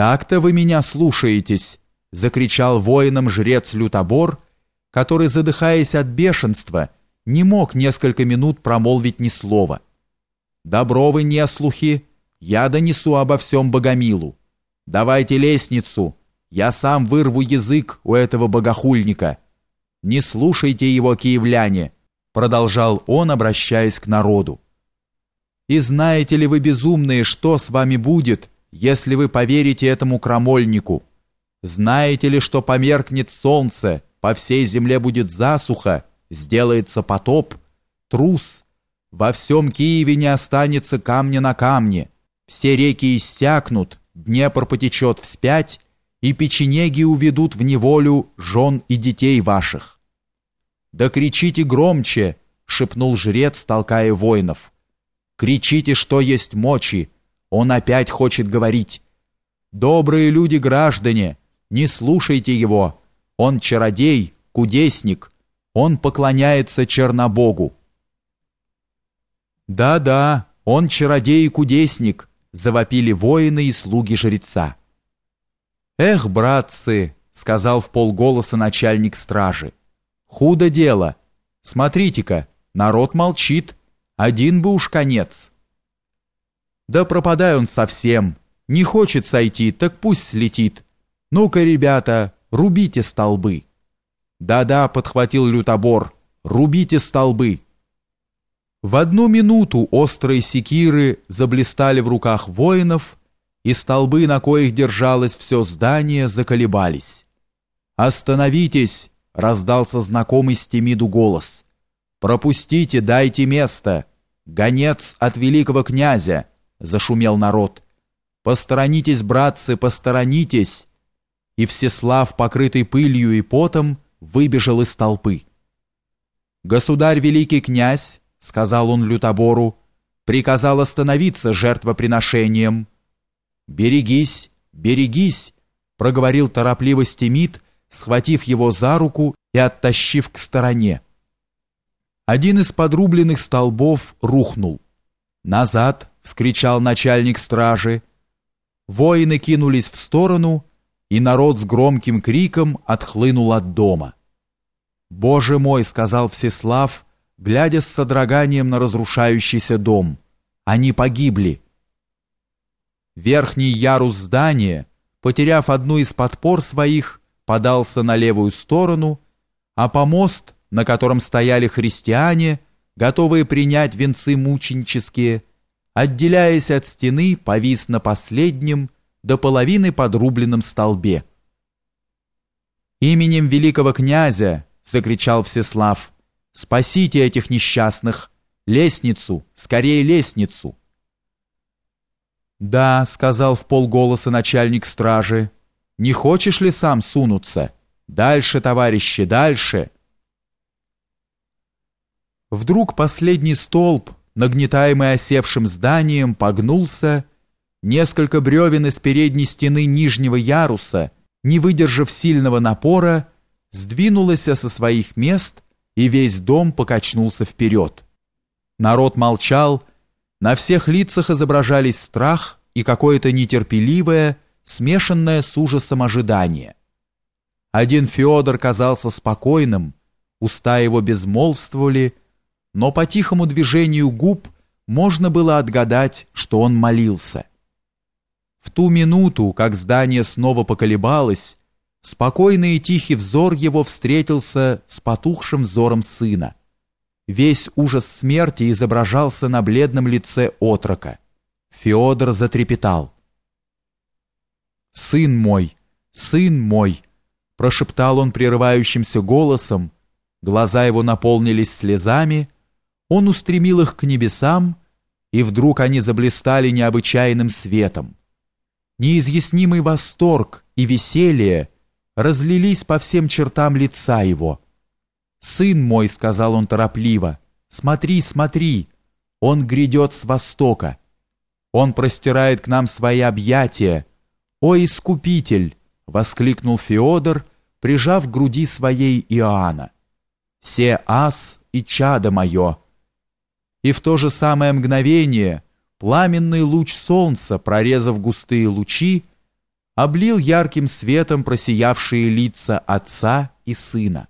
«Так-то вы меня слушаетесь!» — закричал воинам жрец Лютобор, который, задыхаясь от бешенства, не мог несколько минут промолвить ни слова. «Добро вы, неслухи! Я донесу обо всем Богомилу! Давайте лестницу! Я сам вырву язык у этого богохульника! Не слушайте его, киевляне!» Продолжал он, обращаясь к народу. «И знаете ли вы, безумные, что с вами будет, если вы поверите этому крамольнику? Знаете ли, что померкнет солнце, по всей земле будет засуха, сделается потоп, трус, во всем Киеве не останется камня на камне, все реки иссякнут, Днепр потечет вспять, и печенеги уведут в неволю жен и детей ваших. «Да кричите громче!» — шепнул жрец, толкая воинов. «Кричите, что есть мочи!» Он опять хочет говорить. «Добрые люди-граждане, не слушайте его! Он чародей, кудесник, он поклоняется Чернобогу!» «Да-да, он чародей и кудесник!» — завопили воины и слуги жреца. «Эх, братцы!» — сказал в полголоса начальник стражи. «Худо дело! Смотрите-ка, народ молчит, один бы уж конец!» Да пропадай он совсем. Не хочет сойти, так пусть слетит. Ну-ка, ребята, рубите столбы. Да-да, подхватил лютобор, рубите столбы. В одну минуту острые секиры заблистали в руках воинов, и столбы, на коих держалось все здание, заколебались. «Остановитесь!» — раздался знакомый Стемиду голос. «Пропустите, дайте место! Гонец от великого князя!» Зашумел народ. Посторонитесь, братцы, посторонитесь. И Всеслав, покрытый пылью и потом, выбежал из толпы. Государь великий князь, сказал он лютобору, приказал остановиться жертвоприношением. Берегись, берегись, проговорил торопливо Стемит, схватив его за руку и оттащив к стороне. Один из подрубленных столбов рухнул. Назад, — вскричал начальник стражи. Воины кинулись в сторону, и народ с громким криком отхлынул от дома. «Боже мой!» — сказал Всеслав, глядя с содроганием на разрушающийся дом. «Они погибли!» Верхний ярус здания, потеряв одну из подпор своих, подался на левую сторону, а помост, на котором стояли христиане, готовые принять венцы мученические, отделяясь от стены, повис на последнем, до половины подрубленном столбе. «Именем великого князя!» — закричал Всеслав. «Спасите этих несчастных! Лестницу! Скорее лестницу!» «Да», — сказал в полголоса начальник стражи, — «не хочешь ли сам сунуться? Дальше, товарищи, дальше!» Вдруг последний столб, нагнетаемый осевшим зданием, погнулся, несколько бревен из передней стены нижнего яруса, не выдержав сильного напора, сдвинулось со своих мест, и весь дом покачнулся вперед. Народ молчал, на всех лицах изображались страх и какое-то нетерпеливое, смешанное с ужасом ожидание. Один Федор казался спокойным, уста его безмолвствовали, но по тихому движению губ можно было отгадать, что он молился. В ту минуту, как здание снова поколебалось, спокойный и тихий взор его встретился с потухшим взором сына. Весь ужас смерти изображался на бледном лице отрока. Феодор затрепетал. «Сын мой, сын мой!» прошептал он прерывающимся голосом, глаза его наполнились слезами, он устремил их к небесам, и вдруг они заблистали необычайным светом. Неизъяснимый восторг и веселье разлились по всем чертам лица его. «Сын мой», — сказал он торопливо, — «смотри, смотри, он грядет с востока. Он простирает к нам свои объятия. О, Искупитель!» — воскликнул Феодор, прижав к груди своей Иоанна. «Се ас и чадо мое!» И в то же самое мгновение пламенный луч солнца, прорезав густые лучи, облил ярким светом просиявшие лица отца и сына.